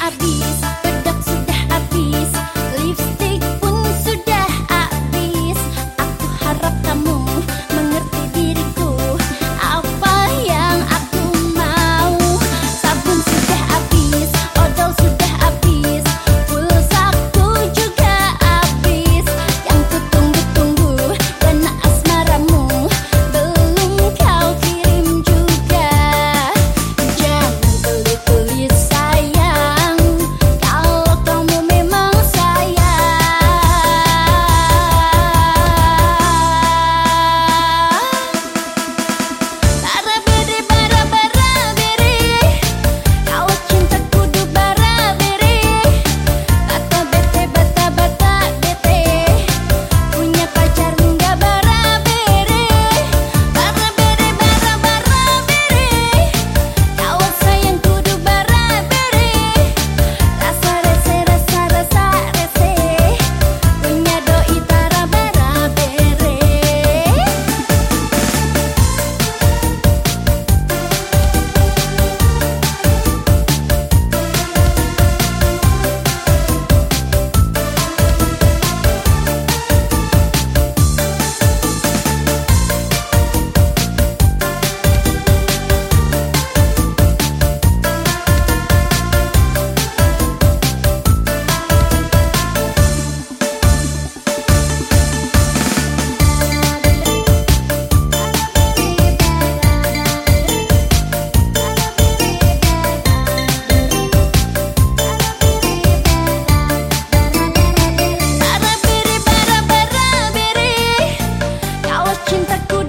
abis cintaku